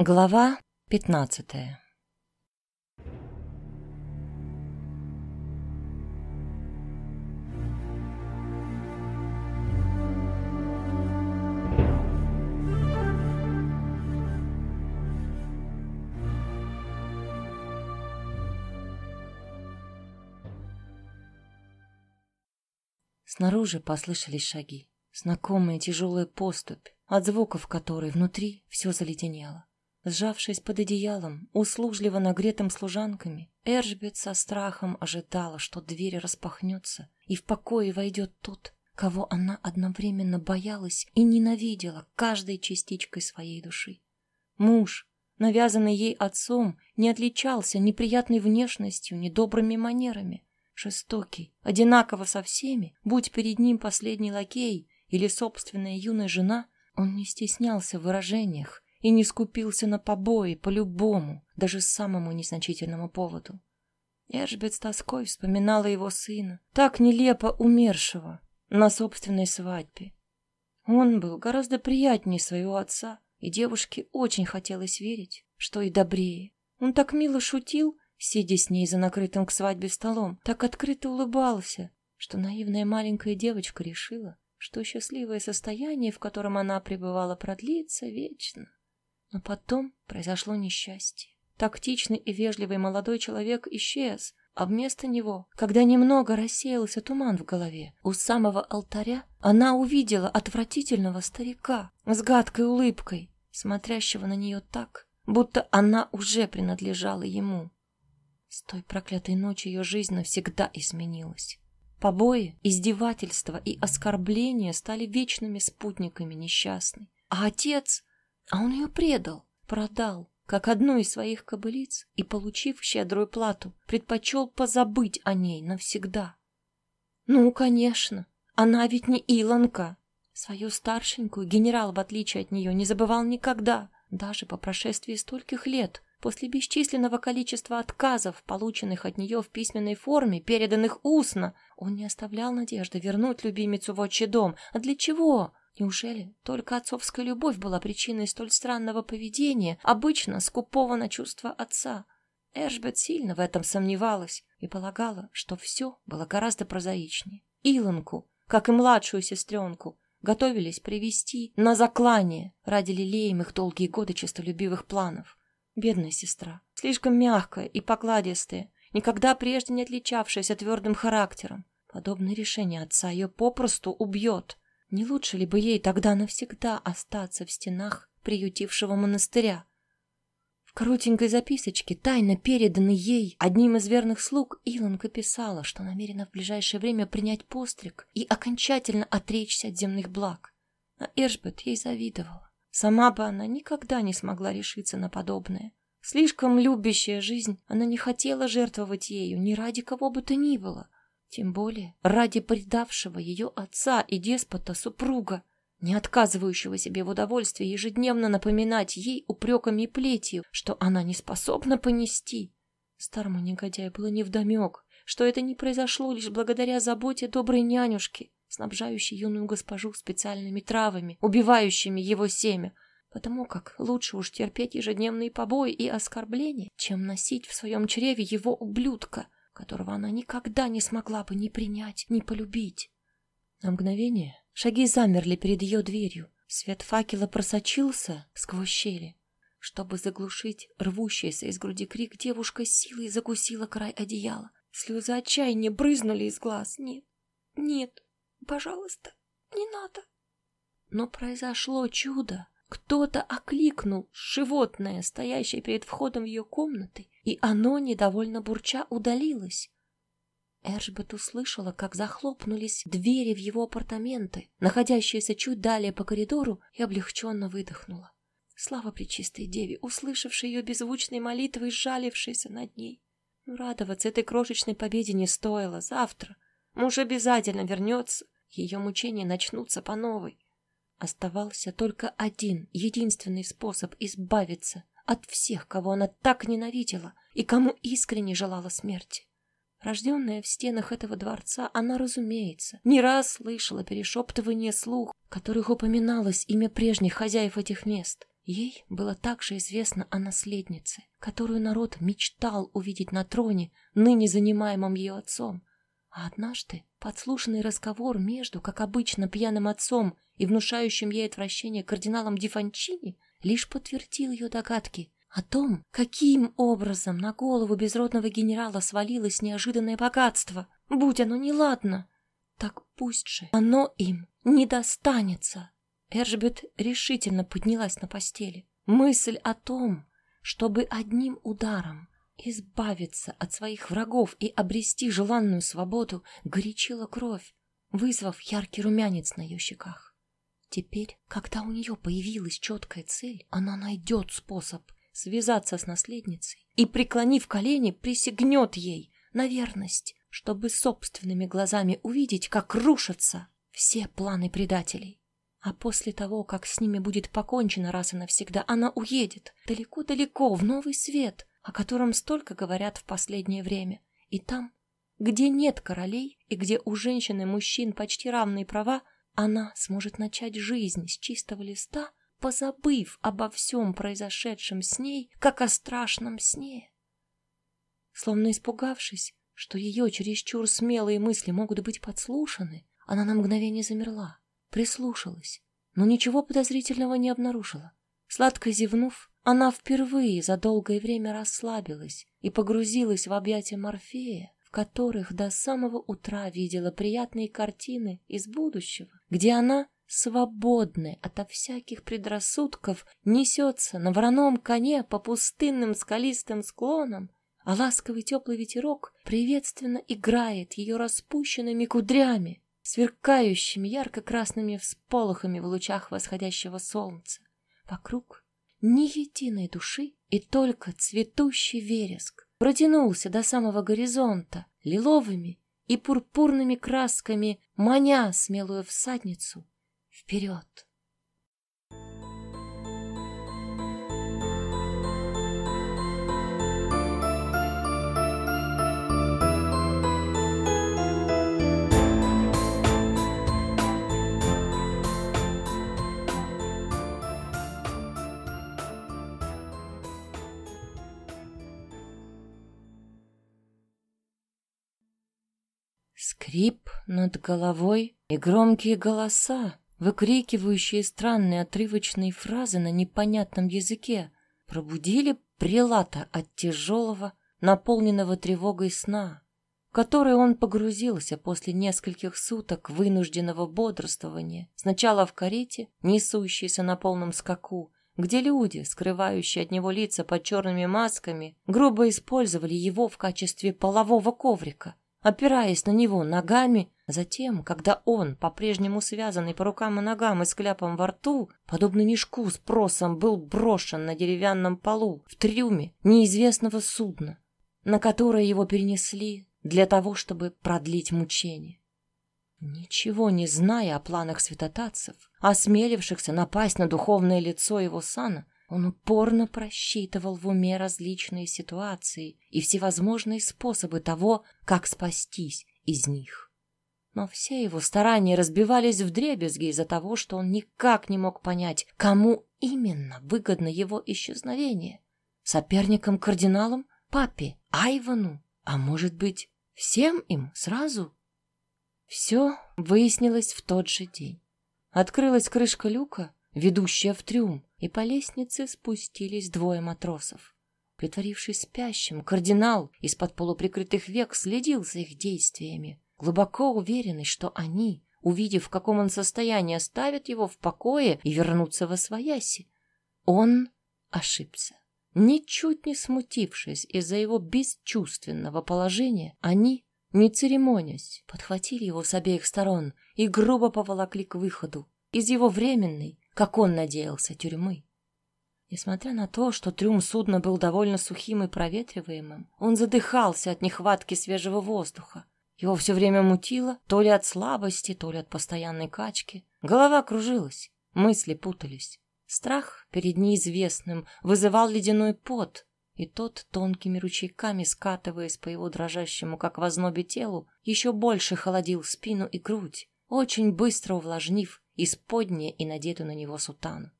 Глава пятнадцатая Снаружи послышались шаги, знакомая тяжелая поступь, от звуков которой внутри все заледенело. Сжавшись под одеялом, услужливо нагретым служанками, Эржбет со страхом ожидала, что дверь распахнется, и в покое войдет тот, кого она одновременно боялась и ненавидела каждой частичкой своей души. Муж, навязанный ей отцом, не отличался ни приятной внешностью, ни добрыми манерами. Жестокий, одинаково со всеми, будь перед ним последний лакей или собственная юная жена, он не стеснялся в выражениях, и не скупился на побои по любому, даже самому незначительному поводу. Эшбет с тоской вспоминала его сына, так нелепо умершего на собственной свадьбе. Он был гораздо приятнее своего отца, и девушке очень хотелось верить, что и добрее. Он так мило шутил, сидя с ней за накрытым к свадьбе столом, так открыто улыбался, что наивная маленькая девочка решила, что счастливое состояние, в котором она пребывала, продлится вечно. Но потом произошло несчастье. Тактичный и вежливый молодой человек исчез, а вместо него, когда немного рассеялся туман в голове, у самого алтаря она увидела отвратительного старика с гадкой улыбкой, смотрящего на нее так, будто она уже принадлежала ему. С той проклятой ночи ее жизнь навсегда изменилась. Побои, издевательства и оскорбления стали вечными спутниками несчастной. А отец а он ее предал, продал, как одну из своих кобылиц, и, получив щедрую плату, предпочел позабыть о ней навсегда. Ну, конечно, она ведь не Илонка. Свою старшенькую генерал, в отличие от нее, не забывал никогда, даже по прошествии стольких лет, после бесчисленного количества отказов, полученных от нее в письменной форме, переданных устно, он не оставлял надежды вернуть любимицу в отчий дом. А для чего? Неужели только отцовская любовь была причиной столь странного поведения, обычно скупого на чувства отца? Эшбет сильно в этом сомневалась и полагала, что все было гораздо прозаичнее. Илонку, как и младшую сестренку, готовились привести на заклание ради лелеемых долгие годы честолюбивых планов. Бедная сестра, слишком мягкая и покладистая, никогда прежде не отличавшаяся твердым характером. Подобное решение отца ее попросту убьет. Не лучше ли бы ей тогда навсегда остаться в стенах приютившего монастыря? В коротенькой записочке, тайно переданной ей одним из верных слуг, Илонка писала, что намерена в ближайшее время принять постриг и окончательно отречься от земных благ. А Эржбет ей завидовала. Сама бы она никогда не смогла решиться на подобное. Слишком любящая жизнь, она не хотела жертвовать ею ни ради кого бы то ни было — тем более ради предавшего ее отца и деспота супруга, не отказывающего себе в удовольствии ежедневно напоминать ей упреками и плетью, что она не способна понести. Старому негодяю было невдомек, что это не произошло лишь благодаря заботе доброй нянюшки, снабжающей юную госпожу специальными травами, убивающими его семя, потому как лучше уж терпеть ежедневные побои и оскорбления, чем носить в своем чреве его ублюдка — которого она никогда не смогла бы ни принять, ни полюбить. На мгновение шаги замерли перед ее дверью. Свет факела просочился сквозь щели. Чтобы заглушить рвущийся из груди крик, девушка силой закусила край одеяла. Слезы отчаяния брызнули из глаз. «Нет, нет, пожалуйста, не надо». Но произошло чудо. Кто-то окликнул животное, стоящее перед входом в ее комнаты, и оно, недовольно бурча, удалилось. Эржбет услышала, как захлопнулись двери в его апартаменты, находящиеся чуть далее по коридору, и облегченно выдохнула. Слава Пречистой Деве, услышавшей ее беззвучной молитвы и сжалившейся над ней. Но радоваться этой крошечной победе не стоило. Завтра муж обязательно вернется, ее мучения начнутся по новой. Оставался только один, единственный способ избавиться от всех, кого она так ненавидела и кому искренне желала смерти. Рожденная в стенах этого дворца, она, разумеется, не раз слышала перешептывание слух, в которых упоминалось имя прежних хозяев этих мест. Ей было также известно о наследнице, которую народ мечтал увидеть на троне, ныне занимаемом ее отцом. А однажды подслушанный разговор между, как обычно, пьяным отцом и внушающим ей отвращение кардиналом Дифанчини лишь подтвердил ее догадки о том, каким образом на голову безродного генерала свалилось неожиданное богатство, будь оно неладно. Так пусть же оно им не достанется. Эржбет решительно поднялась на постели. Мысль о том, чтобы одним ударом избавиться от своих врагов и обрести желанную свободу, горячила кровь, вызвав яркий румянец на ее щеках. Теперь, когда у нее появилась четкая цель, она найдет способ связаться с наследницей и, преклонив колени, присягнет ей на верность, чтобы собственными глазами увидеть, как рушатся все планы предателей. А после того, как с ними будет покончено раз и навсегда, она уедет далеко-далеко в новый свет, о котором столько говорят в последнее время. И там, где нет королей и где у женщин и мужчин почти равные права, она сможет начать жизнь с чистого листа, позабыв обо всем произошедшем с ней, как о страшном сне. Словно испугавшись, что ее чересчур смелые мысли могут быть подслушаны, она на мгновение замерла прислушалась, но ничего подозрительного не обнаружила. Сладко зевнув, она впервые за долгое время расслабилась и погрузилась в объятия Морфея, в которых до самого утра видела приятные картины из будущего, где она, свободная ото всяких предрассудков, несется на вороном коне по пустынным скалистым склонам, а ласковый теплый ветерок приветственно играет ее распущенными кудрями, сверкающими ярко-красными всполохами в лучах восходящего солнца. Вокруг ни единой души и только цветущий вереск протянулся до самого горизонта лиловыми и пурпурными красками, маня смелую всадницу вперед. Скрип над головой и громкие голоса, выкрикивающие странные отрывочные фразы на непонятном языке, пробудили прилата от тяжелого, наполненного тревогой сна, в который он погрузился после нескольких суток вынужденного бодрствования, сначала в карете, несущейся на полном скаку, где люди, скрывающие от него лица под черными масками, грубо использовали его в качестве полового коврика — опираясь на него ногами. Затем, когда он, по-прежнему связанный по рукам и ногам и с кляпом во рту, подобно мешку с просом, был брошен на деревянном полу в трюме неизвестного судна, на которое его перенесли для того, чтобы продлить мучение. Ничего не зная о планах святотатцев, осмелившихся напасть на духовное лицо его сана, он упорно просчитывал в уме различные ситуации и всевозможные способы того, как спастись из них. Но все его старания разбивались в дребезги из-за того, что он никак не мог понять, кому именно выгодно его исчезновение. Соперникам-кардиналам, папе, Айвану, а может быть, всем им сразу? Все выяснилось в тот же день. Открылась крышка люка, ведущая в трюм, и по лестнице спустились двое матросов. Притворившись спящим, кардинал из-под полуприкрытых век следил за их действиями, глубоко уверенный, что они, увидев, в каком он состоянии, оставят его в покое и вернутся во свояси. Он ошибся. Ничуть не смутившись из-за его бесчувственного положения, они, не церемонясь, подхватили его с обеих сторон и грубо поволокли к выходу из его временной, как он надеялся, тюрьмы. Несмотря на то, что трюм судна был довольно сухим и проветриваемым, он задыхался от нехватки свежего воздуха. Его все время мутило, то ли от слабости, то ли от постоянной качки. Голова кружилась, мысли путались. Страх перед неизвестным вызывал ледяной пот, и тот, тонкими ручейками скатываясь по его дрожащему, как в ознобе телу, еще больше холодил спину и грудь, очень быстро увлажнив исподнее и надетую на него сутану.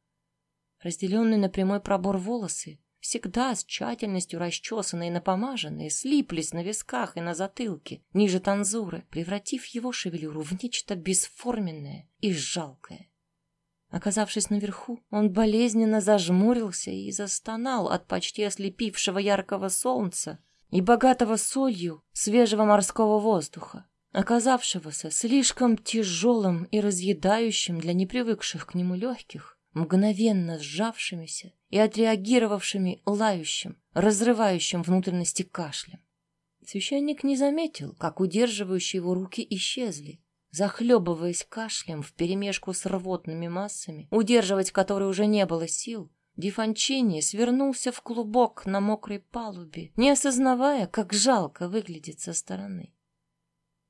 разделенные на прямой пробор волосы, всегда с тщательностью расчесанные и напомаженные, слиплись на висках и на затылке, ниже танзуры, превратив его шевелюру в нечто бесформенное и жалкое. Оказавшись наверху, он болезненно зажмурился и застонал от почти ослепившего яркого солнца и богатого солью свежего морского воздуха, оказавшегося слишком тяжелым и разъедающим для непривыкших к нему легких, мгновенно сжавшимися и отреагировавшими лающим, разрывающим внутренности кашлем. Священник не заметил, как удерживающие его руки исчезли, захлебываясь кашлем вперемешку с рвотными массами, удерживать которые уже не было сил, Дифанчини свернулся в клубок на мокрой палубе, не осознавая, как жалко выглядит со стороны.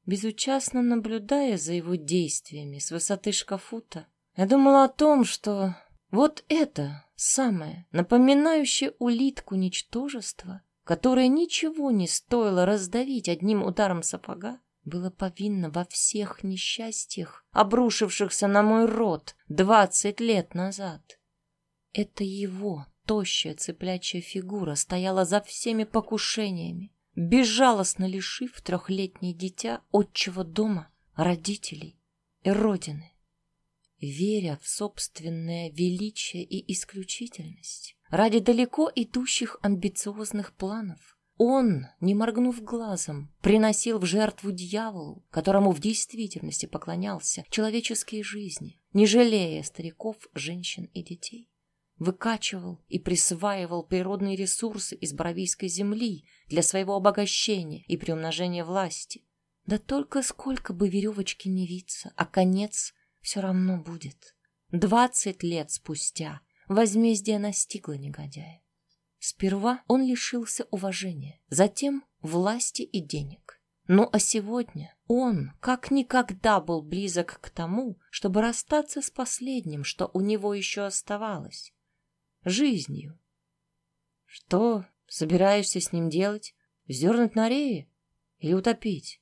Безучастно наблюдая за его действиями с высоты шкафута, я думала о том, что вот это самое, напоминающее улитку ничтожество, которое ничего не стоило раздавить одним ударом сапога, было повинно во всех несчастьях, обрушившихся на мой род двадцать лет назад. Это его тощая цыплячья фигура стояла за всеми покушениями, безжалостно лишив трехлетнее дитя отчего дома, родителей и родины. Веря в собственное величие и исключительность, ради далеко идущих амбициозных планов, он, не моргнув глазом, приносил в жертву дьяволу, которому в действительности поклонялся, человеческие жизни, не жалея стариков, женщин и детей. Выкачивал и присваивал природные ресурсы из Боровийской земли для своего обогащения и приумножения власти. Да только сколько бы веревочки не виться, а конец все равно будет. Двадцать лет спустя возмездие настигло негодяя. Сперва он лишился уважения, затем власти и денег. Ну а сегодня он как никогда был близок к тому, чтобы расстаться с последним, что у него еще оставалось — жизнью. Что собираешься с ним делать? Вздернуть на рее или утопить?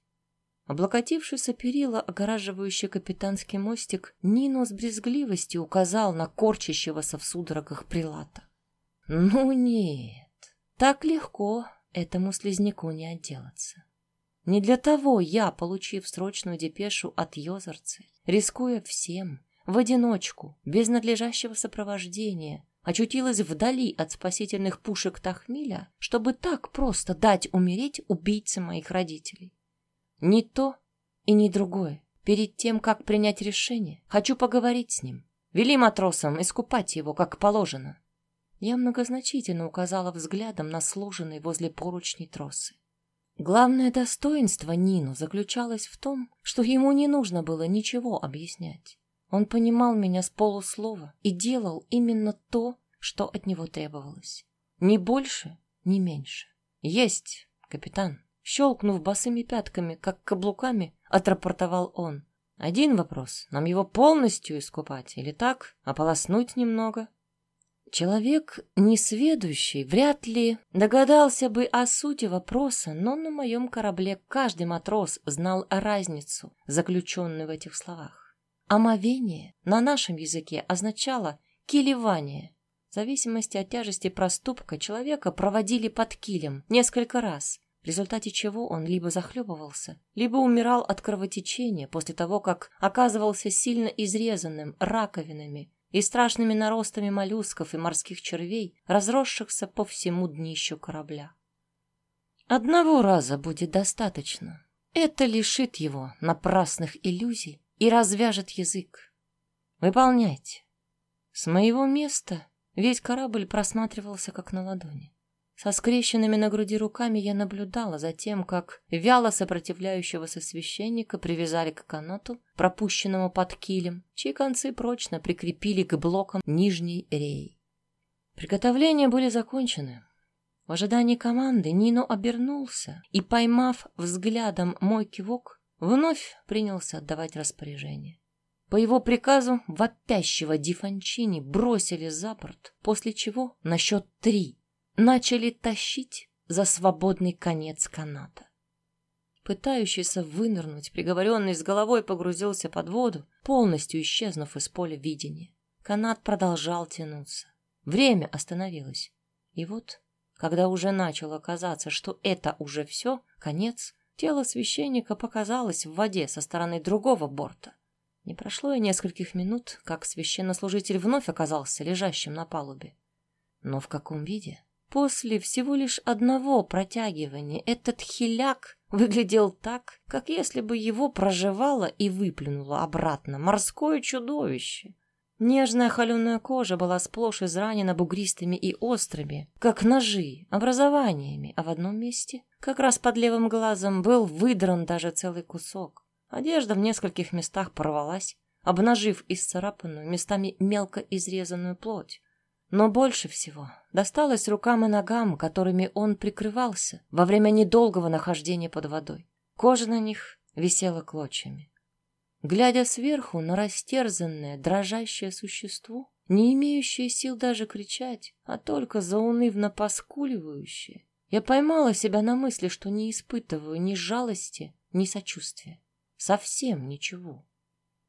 Облокотившись о перила, огораживающий капитанский мостик, Нино с брезгливостью указал на корчащегося в судорогах прилата. Ну нет, так легко этому слизняку не отделаться. Не для того я, получив срочную депешу от Йозерцы, рискуя всем, в одиночку, без надлежащего сопровождения, очутилась вдали от спасительных пушек Тахмиля, чтобы так просто дать умереть убийце моих родителей. Не то и не другое. Перед тем, как принять решение, хочу поговорить с ним. Вели матросам искупать его, как положено. Я многозначительно указала взглядом на сложенные возле поручней тросы. Главное достоинство Нину заключалось в том, что ему не нужно было ничего объяснять. Он понимал меня с полуслова и делал именно то, что от него требовалось. Ни больше, ни меньше. Есть, капитан. Щелкнув босыми пятками, как каблуками, отрапортовал он. Один вопрос. Нам его полностью искупать или так, ополоснуть немного? Человек, несведущий, вряд ли догадался бы о сути вопроса, но на моем корабле каждый матрос знал разницу, заключенную в этих словах. Омовение на нашем языке означало килевание. В зависимости от тяжести проступка человека проводили под килем несколько раз, в результате чего он либо захлебывался, либо умирал от кровотечения после того, как оказывался сильно изрезанным раковинами и страшными наростами моллюсков и морских червей, разросшихся по всему днищу корабля. Одного раза будет достаточно. Это лишит его напрасных иллюзий и развяжет язык. Выполняйте. С моего места весь корабль просматривался как на ладони. Со скрещенными на груди руками я наблюдала за тем, как вяло сопротивляющегося священника привязали к канату, пропущенному под килем, чьи концы прочно прикрепили к блокам нижней реи. Приготовления были закончены. В ожидании команды Нино обернулся и, поймав взглядом мой кивок, вновь принялся отдавать распоряжение. По его приказу вопящего Дифанчини бросили за борт, после чего на счет три начали тащить за свободный конец каната. Пытающийся вынырнуть, приговоренный с головой погрузился под воду, полностью исчезнув из поля видения. Канат продолжал тянуться. Время остановилось. И вот, когда уже начало казаться, что это уже все, конец, тело священника показалось в воде со стороны другого борта. Не прошло и нескольких минут, как священнослужитель вновь оказался лежащим на палубе. Но в каком виде? После всего лишь одного протягивания этот хиляк выглядел так, как если бы его проживало и выплюнуло обратно морское чудовище. Нежная холеная кожа была сплошь изранена бугристыми и острыми, как ножи, образованиями, а в одном месте, как раз под левым глазом, был выдран даже целый кусок. Одежда в нескольких местах порвалась, обнажив исцарапанную, местами мелко изрезанную плоть. Но больше всего досталось рукам и ногам, которыми он прикрывался во время недолгого нахождения под водой. Кожа на них висела клочьями. Глядя сверху на растерзанное, дрожащее существо, не имеющее сил даже кричать, а только заунывно поскуливающее, я поймала себя на мысли, что не испытываю ни жалости, ни сочувствия. Совсем ничего.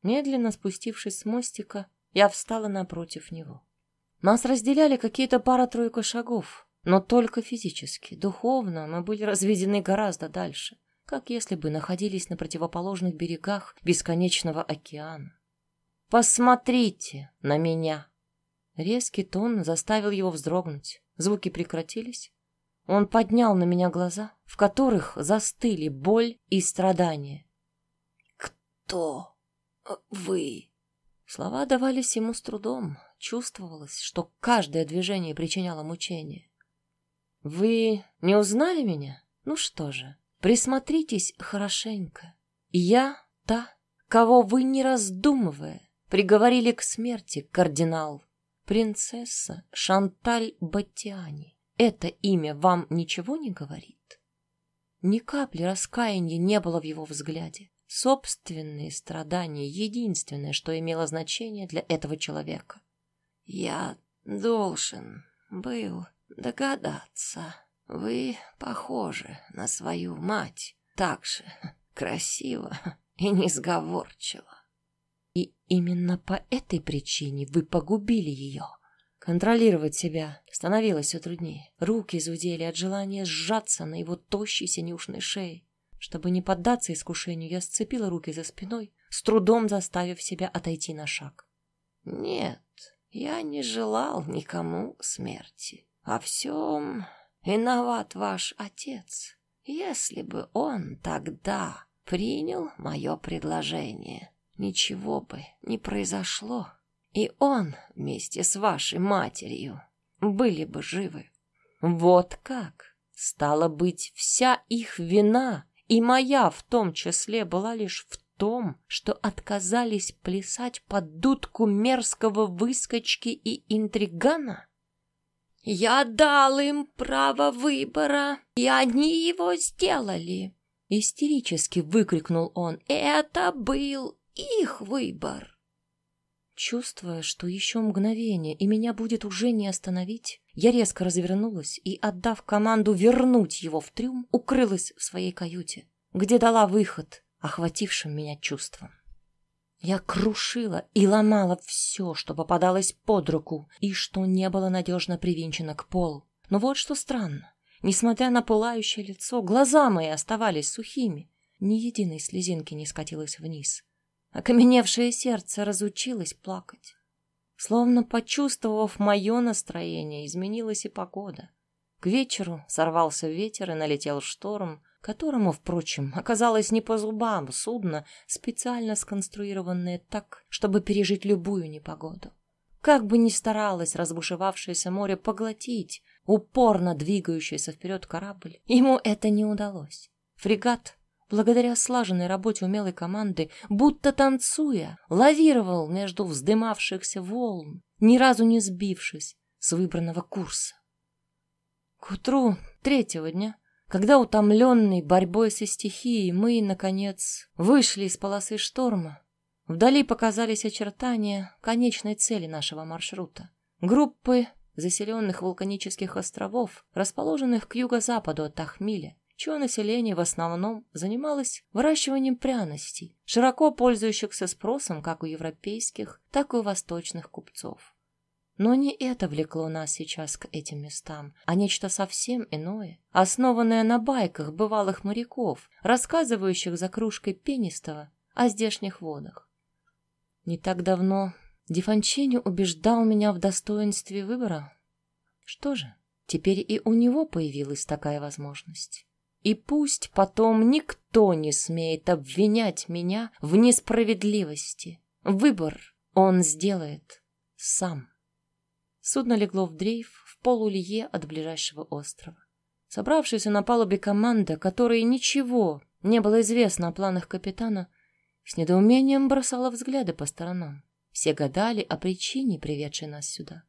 Медленно спустившись с мостика, я встала напротив него. Нас разделяли какие-то пара-тройка шагов, но только физически. Духовно мы были разведены гораздо дальше, как если бы находились на противоположных берегах бесконечного океана. «Посмотрите на меня!» Резкий тон заставил его вздрогнуть. Звуки прекратились. Он поднял на меня глаза, в которых застыли боль и страдания. «Кто вы?» Слова давались ему с трудом, чувствовалось, что каждое движение причиняло мучение. «Вы не узнали меня? Ну что же, присмотритесь хорошенько. Я та, кого вы, не раздумывая, приговорили к смерти, кардинал. Принцесса Шанталь Баттиани. Это имя вам ничего не говорит?» Ни капли раскаяния не было в его взгляде. Собственные страдания — единственное, что имело значение для этого человека. Я должен был догадаться. Вы похожи на свою мать, так же красиво и несговорчиво. И именно по этой причине вы погубили ее. Контролировать себя становилось все труднее. Руки зудели от желания сжаться на его тощей синюшной шее. Чтобы не поддаться искушению, я сцепила руки за спиной, с трудом заставив себя отойти на шаг. Нет, я не желал никому смерти. Во всем виноват ваш отец. Если бы он тогда принял мое предложение, ничего бы не произошло, и он вместе с вашей матерью были бы живы. Вот как! Стало быть, вся их вина, и моя в том числе, была лишь в том, что отказались плясать под дудку мерзкого выскочки и интригана? Я дал им право выбора, и они его сделали. Истерически выкрикнул он. Это был их выбор. Чувствуя, что еще мгновение, и меня будет уже не остановить, я резко развернулась и, отдав команду вернуть его в трюм, укрылась в своей каюте, где дала выход охватившим меня чувством. Я крушила и ломала все, что попадалось под руку и что не было надежно привинчено к полу. Но вот что странно. Несмотря на пылающее лицо, глаза мои оставались сухими. Ни единой слезинки не скатилась вниз. Окаменевшее сердце разучилось плакать. Словно почувствовав мое настроение, изменилась и погода. К вечеру сорвался ветер и налетел шторм, которому, впрочем, оказалось не по зубам судно, специально сконструированное так, чтобы пережить любую непогоду. Как бы ни старалось разбушевавшееся море поглотить упорно двигающийся вперед корабль, ему это не удалось. Фрегат, благодаря слаженной работе умелой команды, будто танцуя, лавировал между вздымавшихся волн, ни разу не сбившись с выбранного курса. К утру третьего дня когда, утомленный борьбой со стихией, мы, наконец, вышли из полосы шторма, вдали показались очертания конечной цели нашего маршрута. Группы заселенных вулканических островов, расположенных к юго-западу от Ахмиля, чье население в основном занималось выращиванием пряностей, широко пользующихся спросом как у европейских, так и у восточных купцов. Но не это влекло нас сейчас к этим местам, а нечто совсем иное, основанное на байках бывалых моряков, рассказывающих за кружкой пенистого о здешних водах. Не так давно Дефанчини убеждал меня в достоинстве выбора. Что же, теперь и у него появилась такая возможность. И пусть потом никто не смеет обвинять меня в несправедливости. Выбор он сделает сам. Судно легло в дрейф в полулье от ближайшего острова. Собравшаяся на палубе команда, которой ничего не было известно о планах капитана, с недоумением бросала взгляды по сторонам. Все гадали о причине, приведшей нас сюда.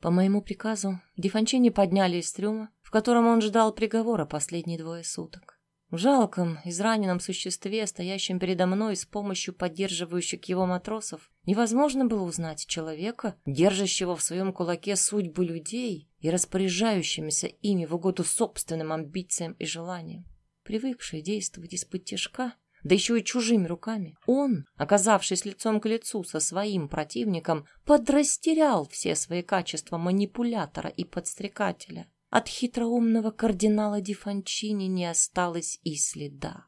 По моему приказу Дефанчини подняли из трюма, в котором он ждал приговора последние двое суток. В жалком, израненном существе, стоящем передо мной с помощью поддерживающих его матросов, невозможно было узнать человека, держащего в своем кулаке судьбы людей и распоряжающимися ими в угоду собственным амбициям и желаниям. Привыкший действовать из-под тяжка, да еще и чужими руками. Он, оказавшись лицом к лицу со своим противником, подрастерял все свои качества манипулятора и подстрекателя. От хитроумного кардинала Ди Фанчини не осталось и следа.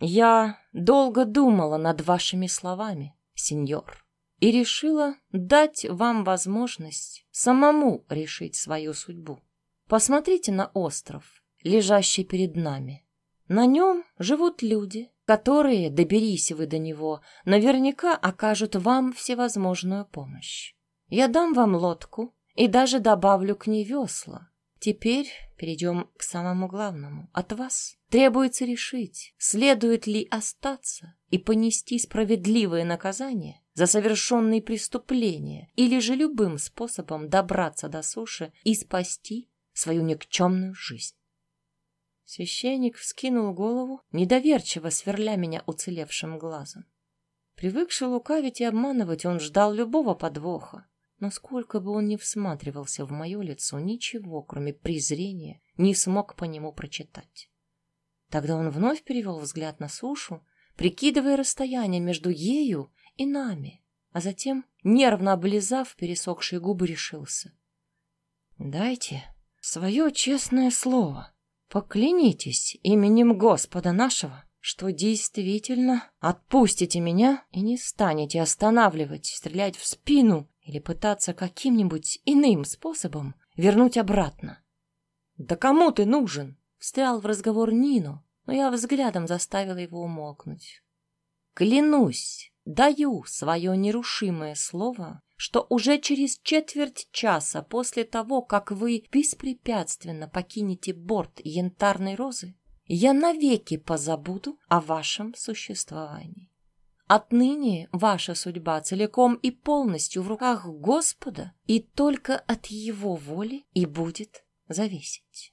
«Я долго думала над вашими словами, сеньор, и решила дать вам возможность самому решить свою судьбу. Посмотрите на остров, лежащий перед нами. На нем живут люди, которые, доберись вы до него, наверняка окажут вам всевозможную помощь. Я дам вам лодку и даже добавлю к ней весла. Теперь перейдем к самому главному. От вас требуется решить, следует ли остаться и понести справедливое наказание за совершенные преступления или же любым способом добраться до суши и спасти свою никчемную жизнь. Священник вскинул голову, недоверчиво сверля меня уцелевшим глазом. Привыкший лукавить и обманывать, он ждал любого подвоха. Но сколько бы он ни всматривался в мое лицо, ничего, кроме презрения, не смог по нему прочитать. Тогда он вновь перевел взгляд на сушу, прикидывая расстояние между ею и нами, а затем, нервно облизав пересохшие губы, решился. «Дайте свое честное слово». Поклянитесь именем Господа нашего, что действительно отпустите меня и не станете останавливать, стрелять в спину или пытаться каким-нибудь иным способом вернуть обратно. «Да кому ты нужен?» — встрял в разговор Нину, но я взглядом заставила его умолкнуть. «Клянусь, даю свое нерушимое слово, что уже через четверть часа после того, как вы беспрепятственно покинете борт янтарной розы, я навеки позабуду о вашем существовании. Отныне ваша судьба целиком и полностью в руках Господа, и только от Его воли и будет зависеть.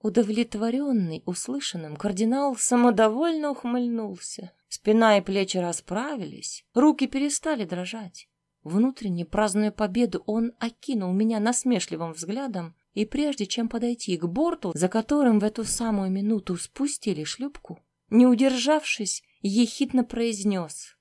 Удовлетворенный услышанным, кардинал самодовольно ухмыльнулся. Спина и плечи расправились, руки перестали дрожать. Внутренне празднуя победу, он окинул меня насмешливым взглядом, и прежде чем подойти к борту, за которым в эту самую минуту спустили шлюпку, не удержавшись, ехидно произнес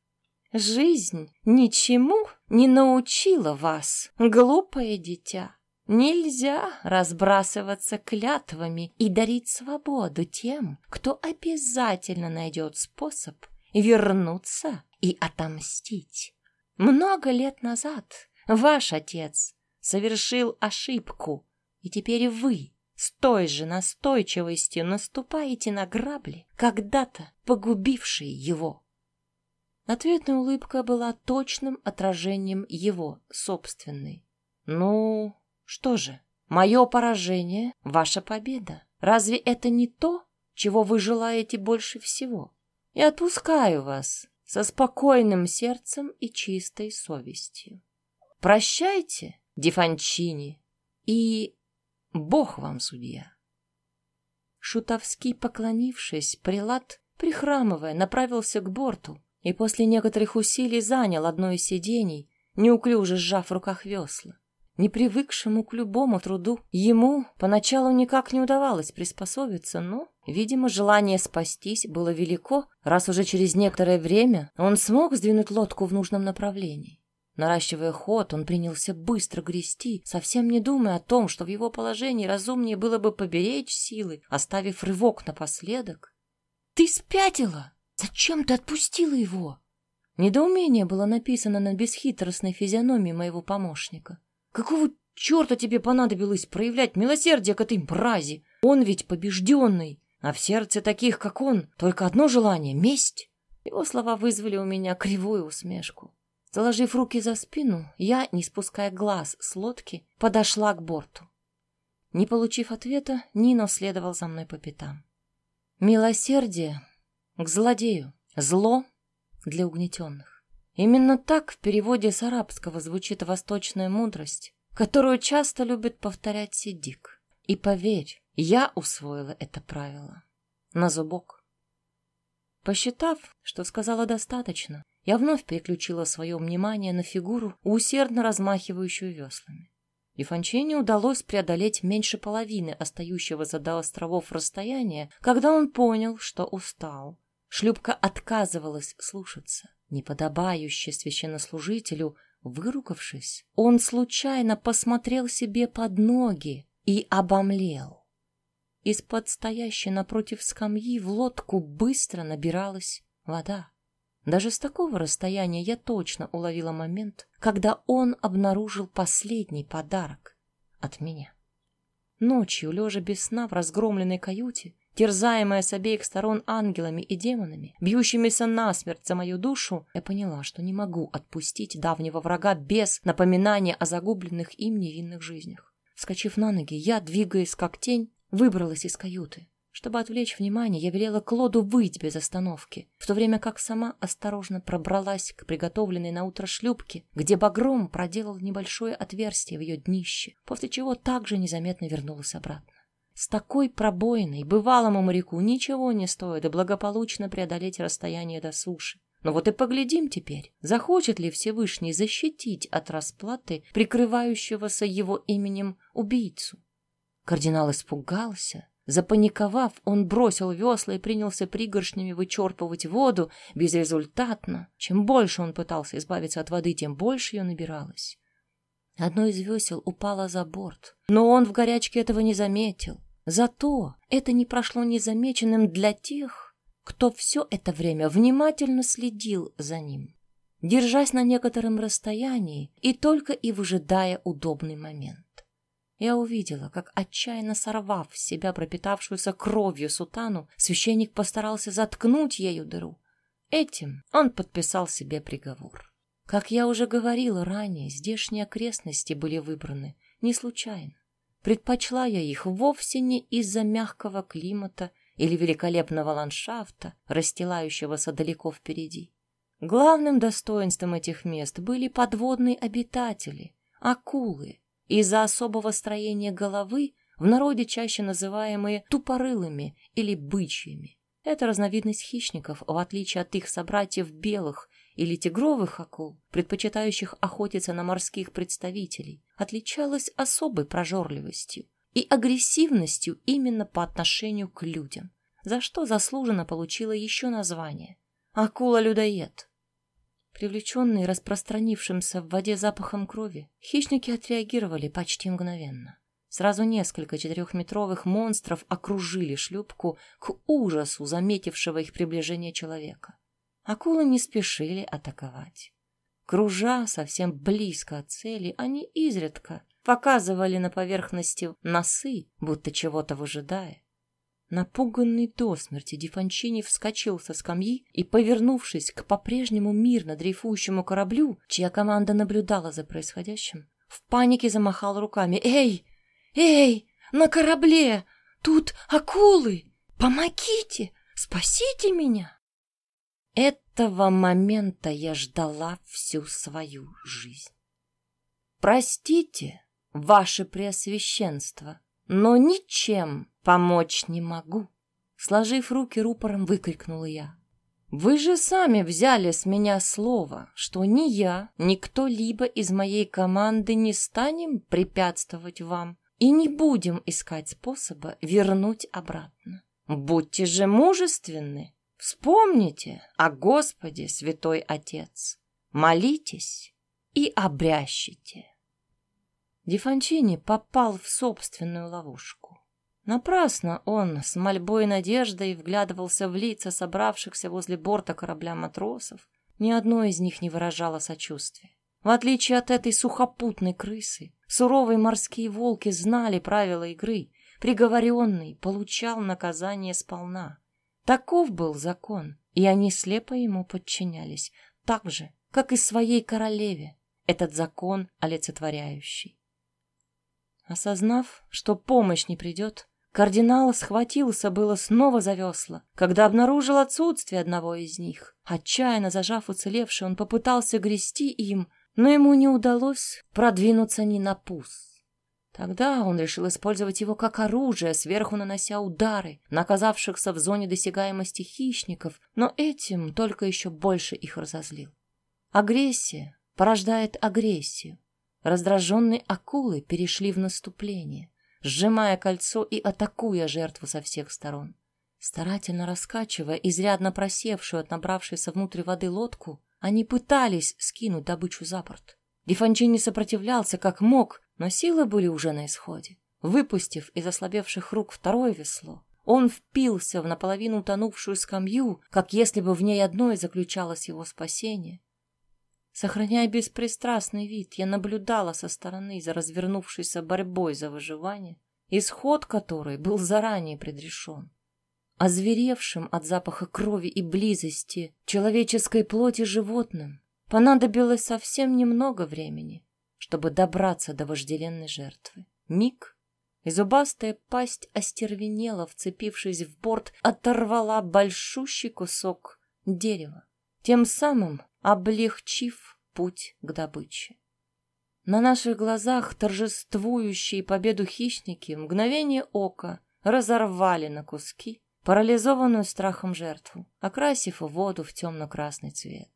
«Жизнь ничему не научила вас, глупое дитя. Нельзя разбрасываться клятвами и дарить свободу тем, кто обязательно найдет способ вернуться и отомстить. Много лет назад ваш отец совершил ошибку, и теперь вы с той же настойчивостью наступаете на грабли, когда-то погубившие его. Ответная улыбка была точным отражением его собственной. Ну, что же, мое поражение — ваша победа. Разве это не то, чего вы желаете больше всего? Я отпускаю вас со спокойным сердцем и чистой совестью. Прощайте, Дефанчини, и Бог вам судья. Шутовски поклонившись, прилад, прихрамывая, направился к борту и после некоторых усилий занял одно из сидений, неуклюже сжав в руках весла. Непривыкшему к любому труду, ему поначалу никак не удавалось приспособиться, но, видимо, желание спастись было велико, раз уже через некоторое время он смог сдвинуть лодку в нужном направлении. Наращивая ход, он принялся быстро грести, совсем не думая о том, что в его положении разумнее было бы поберечь силы, оставив рывок напоследок. «Ты спятила! Зачем ты отпустила его?» Недоумение было написано на бесхитростной физиономии моего помощника. «Какого черта тебе понадобилось проявлять милосердие к этой мрази? Он ведь побежденный, а в сердце таких, как он, только одно желание — месть». Его слова вызвали у меня кривую усмешку. Заложив руки за спину, я, не спуская глаз с лодки, подошла к борту. Не получив ответа, Нино следовал за мной по пятам. Милосердие к злодею, зло для угнетенных. Именно так в переводе с арабского звучит восточная мудрость, которую часто любит повторять Сидик. И поверь, я усвоила это правило на зубок. Посчитав, что сказала достаточно, я вновь переключила свое внимание на фигуру, усердно размахивающую веслами. И Фанчине удалось преодолеть меньше половины остающегося до островов расстояния, когда он понял, что устал Шлюпка отказывалась слушаться. Неподобающе священнослужителю, выругавшись, он случайно посмотрел себе под ноги и обомлел. Из-под стоящей напротив скамьи в лодку быстро набиралась вода. Даже с такого расстояния я точно уловила момент, когда он обнаружил последний подарок от меня. Ночью, лежа без сна в разгромленной каюте, терзаемая с обеих сторон ангелами и демонами, бьющимися насмерть за мою душу, я поняла, что не могу отпустить давнего врага без напоминания о загубленных им невинных жизнях. Вскочив на ноги, я, двигаясь как тень, выбралась из каюты. Чтобы отвлечь внимание, я велела Клоду выйти без остановки, в то время как сама осторожно пробралась к приготовленной на утро шлюпке, где багром проделал небольшое отверстие в ее днище, после чего также незаметно вернулась обратно. С такой пробоиной бывалому моряку ничего не стоит благополучно преодолеть расстояние до суши. Но вот и поглядим теперь, захочет ли Всевышний защитить от расплаты прикрывающегося его именем убийцу. Кардинал испугался. Запаниковав, он бросил весла и принялся пригоршнями вычерпывать воду безрезультатно. Чем больше он пытался избавиться от воды, тем больше ее набиралось. Одно из весел упало за борт, но он в горячке этого не заметил. Зато это не прошло незамеченным для тех, кто все это время внимательно следил за ним, держась на некотором расстоянии и только и выжидая удобный момент. Я увидела, как, отчаянно сорвав с себя пропитавшуюся кровью сутану, священник постарался заткнуть ею дыру. Этим он подписал себе приговор. Как я уже говорила ранее, здешние окрестности были выбраны не случайно. Предпочла я их вовсе не из-за мягкого климата или великолепного ландшафта, расстилающегося далеко впереди. Главным достоинством этих мест были подводные обитатели, акулы, из-за особого строения головы, в народе чаще называемые тупорылыми или бычьими. Это разновидность хищников, в отличие от их собратьев белых или тигровых акул, предпочитающих охотиться на морских представителей, отличалась особой прожорливостью и агрессивностью именно по отношению к людям, за что заслуженно получила еще название – акула-людоед. Привлеченные распространившимся в воде запахом крови, хищники отреагировали почти мгновенно. Сразу несколько четырехметровых монстров окружили шлюпку к ужасу заметившего их приближение человека. Акулы не спешили атаковать. Кружа совсем близко от цели, они изредка показывали на поверхности носы, будто чего-то выжидая. Напуганный до смерти Дифанчини вскочил со скамьи и, повернувшись к по-прежнему мирно дрейфующему кораблю, чья команда наблюдала за происходящим, в панике замахал руками. «Эй! Эй! На корабле! Тут акулы! Помогите! Спасите меня!» Этого момента я ждала всю свою жизнь. Простите, ваше преосвященство, но ничем помочь не могу. Сложив руки рупором, выкрикнула я. Вы же сами взяли с меня слово, что ни я, ни кто-либо из моей команды не станем препятствовать вам и не будем искать способа вернуть обратно. Будьте же мужественны Вспомните о Господе, святой Отец. Молитесь. и обрящите. Дефанчини попал в собственную ловушку. Напрасно он с мольбой и надеждой вглядывался в лица собравшихся возле борта корабля матросов. Ни одно из них не выражало сочувствия. В отличие от этой сухопутной крысы, суровые морские волки знали правила игры. Приговоренный получал наказание сполна. Таков был закон, и они слепо ему подчинялись, так же, как и своей королеве, этот закон олицетворяющий. Осознав, что помощь не придет, кардинал схватился было снова за весла, когда обнаружил отсутствие одного из них. Отчаянно зажав уцелевший, он попытался грести им, но ему не удалось продвинуться ни на пус. Тогда он решил использовать его как оружие, сверху нанося удары на оказавшихся в зоне досягаемости хищников, но этим только еще больше их разозлил. Агрессия порождает агрессию. Раздраженные акулы перешли в наступление, сжимая кольцо и атакуя жертву со всех сторон. Старательно раскачивая изрядно просевшую от набравшейся внутрь воды лодку, они пытались скинуть добычу за борт. Дефанчини сопротивлялся как мог, но силы были уже на исходе. Выпустив из ослабевших рук второе весло, он впился в наполовину утонувшую скамью, как если бы в ней одной заключалось его спасение. Сохраняя беспристрастный вид, я наблюдала со стороны за развернувшейся борьбой за выживание, исход которой был заранее предрешен озверевшим от запаха крови и близости человеческой плоти животным, понадобилось совсем немного времени, чтобы добраться до вожделенной жертвы. Миг, и зубастая пасть остервенела, вцепившись в борт, оторвала большущий кусок дерева, тем самым облегчив путь к добыче. На наших глазах торжествующие победу хищники мгновение ока разорвали на куски, парализованную страхом жертву, окрасив воду в темно-красный цвет.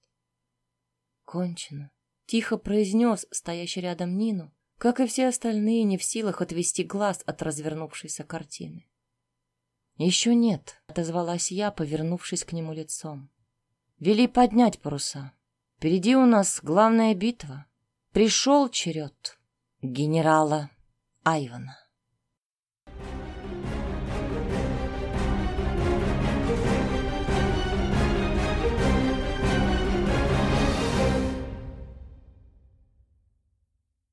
«Кончено», — тихо произнес стоящий рядом Нину, как и все остальные, не в силах отвести глаз от развернувшейся картины. «Еще нет», — отозвалась я, повернувшись к нему лицом. «Вели поднять паруса. Впереди у нас главная битва. Пришел черед генерала Айвана».